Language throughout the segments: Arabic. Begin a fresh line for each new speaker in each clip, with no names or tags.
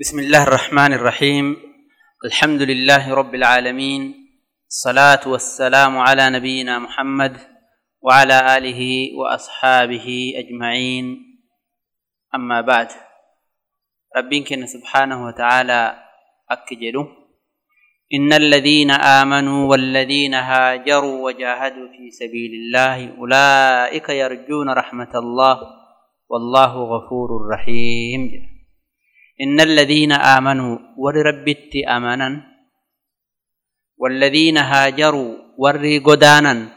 بسم الله الرحمن الرحيم. الحمد لله رب العالمين. الصلاة والسلام على نبينا محمد وعلى آله وأصحابه أجمعين. أما بعد. ربنا سبحانه وتعالى أكجلوا إن الذين آمنوا والذين هاجروا وجاهدوا في سبيل الله أولئك يرجون رحمة الله. والله غفور رحيم. إن الذين آمنوا وربت أمنا والذين هاجروا وري قدانا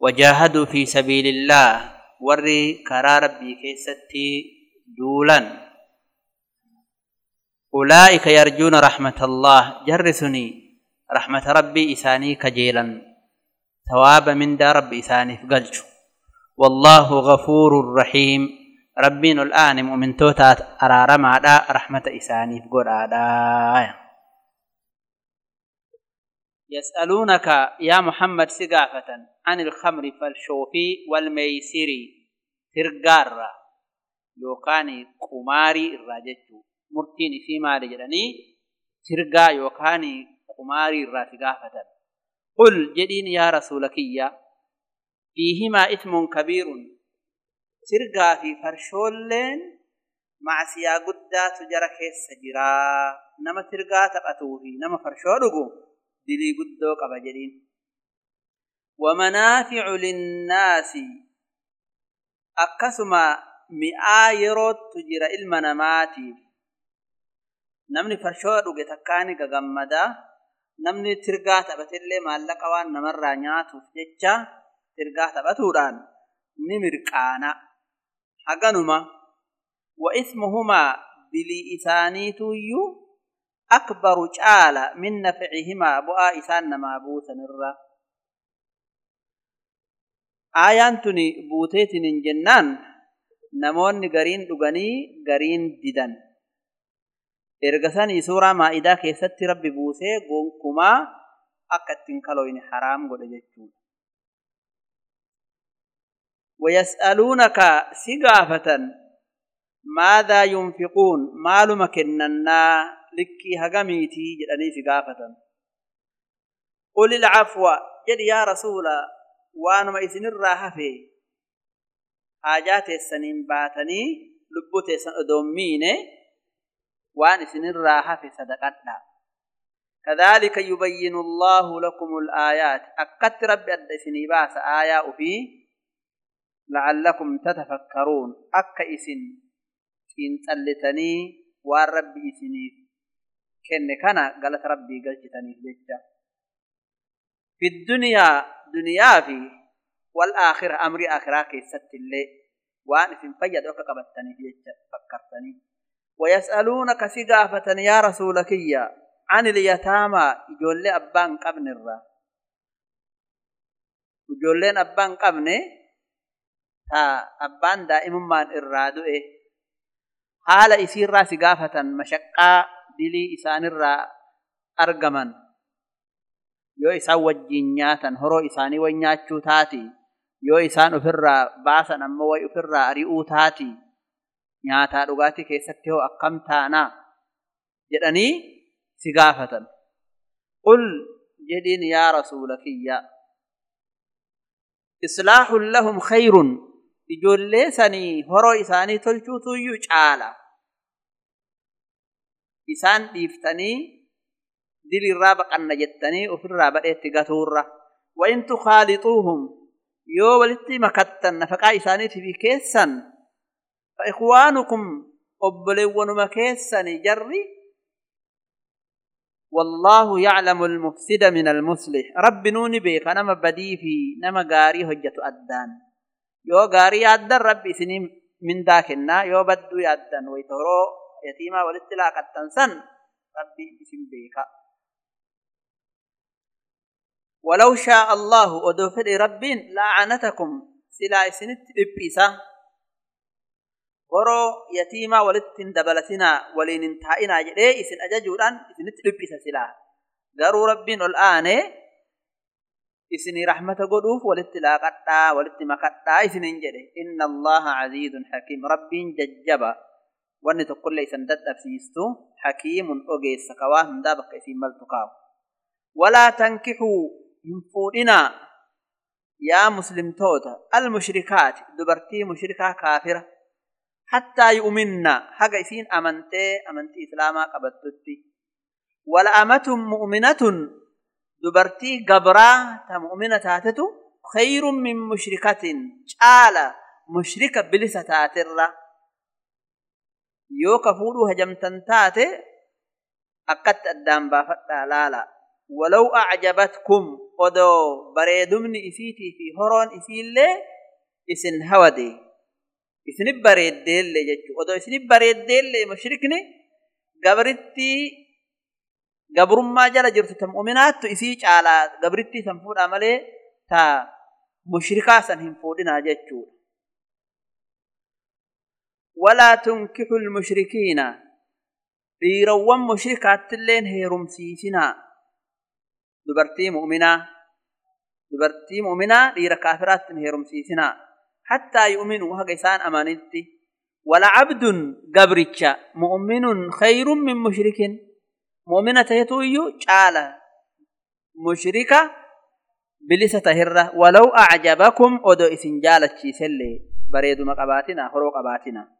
وجاهدوا في سبيل الله وري كرا ربي كيستي دولا. أولئك يرجون رحمة الله جرسني رحمة ربي إساني كجيلا ثواب من دار ربي إساني فقلت والله غفور رحيم. ربين الآن مؤمن توتات أرارما دا رحمة إساني فقر دا يسألونك يا محمد سقافة عن الخمر فالشوفي والميسير ترقار يوكاني قماري الراجتو مرتين فيما رجلني ترقا يوكاني قماري الراسقافة قل جدين يا رسولك فيهما إثم كبير sirgaa fi farshoolleen macsiyaa guddaatu jara keessa jiraa nama sirgaa taphatuu fi nama farshoo dhugu dilii guddoo qaba jedhiin. Wamanaaficu linnaasi akkasuma mi'aa yerootu jira ilma namaatiif. Namni farshoo dhuge takkaani gagammadaa namni tirgaa taphatillee maallaqa waan namarraa nyaatuuf jecha tirgaa taphatuudhaan ni mirqaana haganuma wa ismuhumaa dilii isaaniituyyu akbaru caala min nafcihimaa bu'aa isaan namaa buusanirra aayaan tuni buuteetinin jennaan namoonni gariin dhuganii gariin didan. Ergasanii suuraa maa'idaa keessatti rabbi buusee gonkumaa akka ittiin kaloyne haraam godhe jechuudha ويسألونك سقافة ماذا ينفقون؟ مال مكننا لكي هقميتي جدني سقافة. قل العفو جد يا رسول وأنا ما يسن الراحة حاجات السنين باتني لبوت سن أدومين وان يسن الراحة في صدقتنا. كذلك يبين الله لكم الآيات. أكت ربي أدسني باس آياء فيه لعلكم تتفكرون. أكا إسن إن تلتني والرب إسني. كن كان قالت ربي قلتني بجا في الدنيا دنيا في والآخرة أمر آخرة كي ست اللي وأن إسن فيد أكا قبتني فكرتني. ويسألونك سقافة يا رسولك يا عن اليتامى. يقول أبان قبن الرا. يقول أبان قبنه ta آه، أبان دائما إرادو إيه. حال إسير را سقافة مشقة دلي إسان را أرقمن يو إسان وجينياتا هرو إساني وينياتشو تاتي. يو إسان أفر را باسا نموي أفر را أريؤو تاتي. نياتا رغاتي كي ستهو أقمتانا. جدني سقافة قل جدين يا رسول يا. إصلاح لهم خير. Ijoollee sanii horoo isaanii tolchuutuyyuu caala. Isaan dhiiftanii dilirraa baqanna jettanii ofirraa badheetti gatuurra وإن تخالطوهم يو ولتي مكتن نفقا إساني في كيسن فإخوانكم أبلون مكيسن جري والله يعلم المفسد من المصلح رب نوني بيك نما بدي في نما غاري هجة أدان yoo gaarii yaaddan rabbi isinii mindaa kennaa yoo badduu yaaddan wayta horoo yatiimaa walitti laaqattan san rabbi isin beeka ولو شاء الله ودوفد ربين لعنتكم سلا سنت إبئسا ورو يتيما ولتن دبلتنا ولين انتهينا جدي إسن أججودان سنت إبئسا سلا قالوا ربين اسني رحمته غدوف ولتلاقطا ولتمقطا اسنين جده ان الله عزيز حكيم رب ججبا وان تقول ليس ندد فيستو حكيم اوجي سكوا ندابك في ملتقا ولا تنكحوا ينفودنا يا مسلم توت المشركات دبرتي مشركه كافره حتى يؤمننا حقيسين امنت امنت اسلاما قبتتي ولا امه مؤمنه دبرتي قبرة تمؤمنة تاتتو خير من مشركة جعالة مشركة بلسة تاتر يو كفولو هجمتن تاتي أكت الدام بافتا لالا. ولو أعجبتكم ودو بريدمن إفيتي في هرون إفي اللي إسن هودي. إسن بريد ديل لي ودو إسن بريد ديل لي مشركني قبرتي قبر ما جل جرت المؤمنات تسيج على قبرتي سنفود عملي تا مشركا سنهم فودنا جتشور ولا تنكح المشركين بيروان مشركات اللين هيرم سيسنا دبرتي مؤمنا دبرتي مؤمنا ليرا كافرات هيرم سيسنا حتى يؤمنوا هكيسان أمانتي ولا عبد قبرك مؤمن خير من مشركين مؤمنة تهتويو شالا مشركة بلسة هرة ولو أعجبكم ودو إسنجالة تيسلي بريد مقباتنا هرو قباتنا.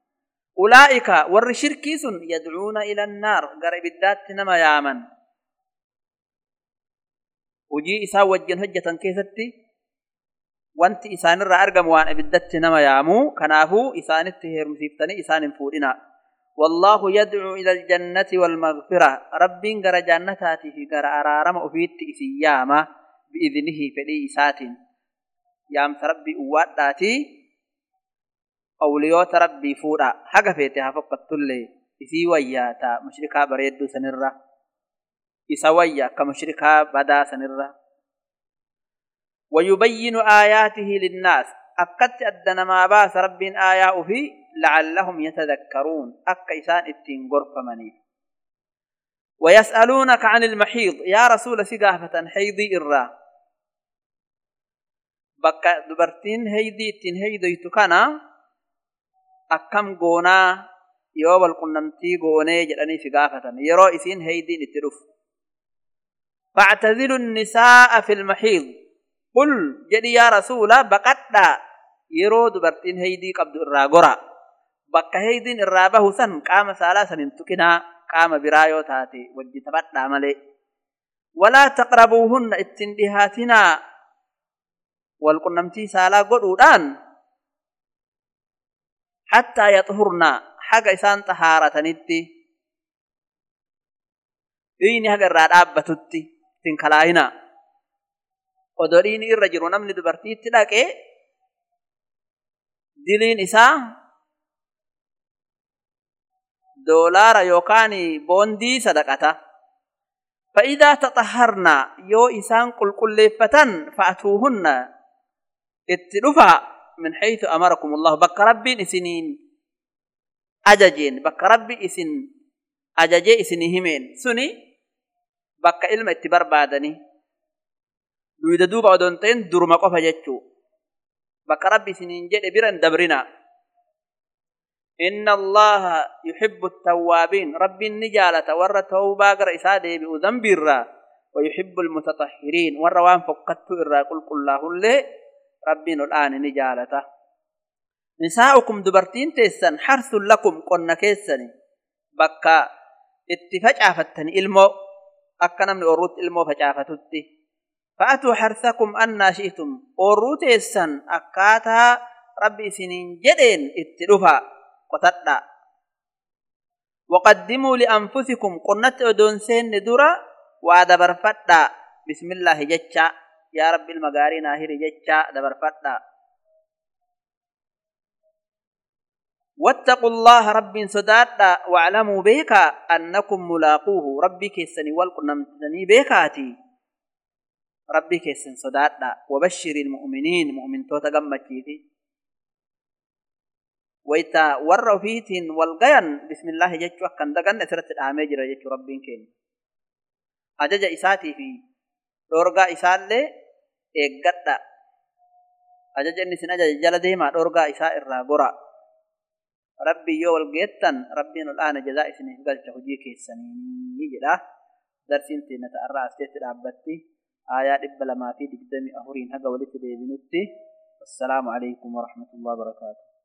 أولئك والرشركيس يدعون إلى النار قريب الدات نما يامن. وجي إسا وجن هجة كيستي وانت إسان الرأرقم وان أبدت نما يامو كنافو إسان التهير مسيبتني إسان فورنا. والله يدعو إلى الجنة والمغفرة. رب غر جنتاتي في غر أرارم أفيت إسياما بإذنه فدي إسات يام ربي أواداتي أوليوت ربي فورا. حقا فيتها فقط تلي إسي وياتا مشركا بريدو سنرة إسا ويا كمشركا بدا سنرة ويبين آياته للناس. أكدت أدنا ما باس رب آياء في لعلهم يتذكرون. أك إسان إتين غرف مني. ويسألونك عن المحيض. يا رسول سقافة حيضي إرّا بك دبرتين هيدي إتين هيدي تكنا أكم قونا. يوب القنمتي قوني جلني سقافة يرو إسين هيدي نترف. فاعتذلوا النساء في المحيض. قل جدي يا رسول بقدا يرو دبرتين هيدي قبض الراغورا بك هيدين الرابه سن قام سالا سن تكنا قام برايو تاتي وجي تبدا ملي ولا تقربوهن اتندهاتنا والقنمتي سالا قدودان حتى يطهرنا حق إسان طهارة نتي إيني حق الراد أبتتي تنكلاهنا odoo dhiini irra jiru namni dubartiitti dhaqee diliin isaa doolaara yookaan boondii sadaqata. فإذا تطهرنا يو إسان قل قل لفتن فأتوهن اتلفا من حيث أمركم الله بك ربي إسنين أججين بك ربي إسن أججي إسنهمين سني بك إلما اتبر بعدني ta'in duruma qofa jechuu. Bakka rabbi isiniin jedhe biran dabrina. إن الله يحب التوابين. رب النجالة ور توبا قر إسادة بأذنب الرا ويحب المتطهرين. ور وان فقدت الرا قل قل الله اللي ربنا الآن نجالة نساؤكم دبرتين تيسن حرث لكم قلنا كيسن. بكا اتفجعفتني إلمو أكنا من أروت إلمو فجعفتتي فأتوا حرثكم أن شئتم. أوروت السن أكاتا ربي سنين جدين اتلفا قتدا وقدموا لأنفسكم قنت أدون سين ندرا وادبر فتا بسم الله جتشا. يا رب المغارين آهر جتشا دبر فتا واتقوا الله رب سدادا واعلموا بك أنكم ملاقوه. ربك السني والقنمتني بكاتي ربي كيسن صدادا وبشر المؤمنين مؤمن توتا غمچيتي ويتا ور فيتين والغيان. بسم الله جچو كان دغن دامه جرا جچو ربين كين. أجج إساتي في دورغا اسالله اگدا أجج نسنا جل ديما دورغا اسا ارا غورا. ربي يو الجيتن ربي الآن جزاء سنه قال تهجيك السنين يجلا درسين تنتأرى أستيت العبتي آيات إبلا ما في دقدمي أهورين هقا ولت ديبنتي والسلام عليكم ورحمة الله وبركاته.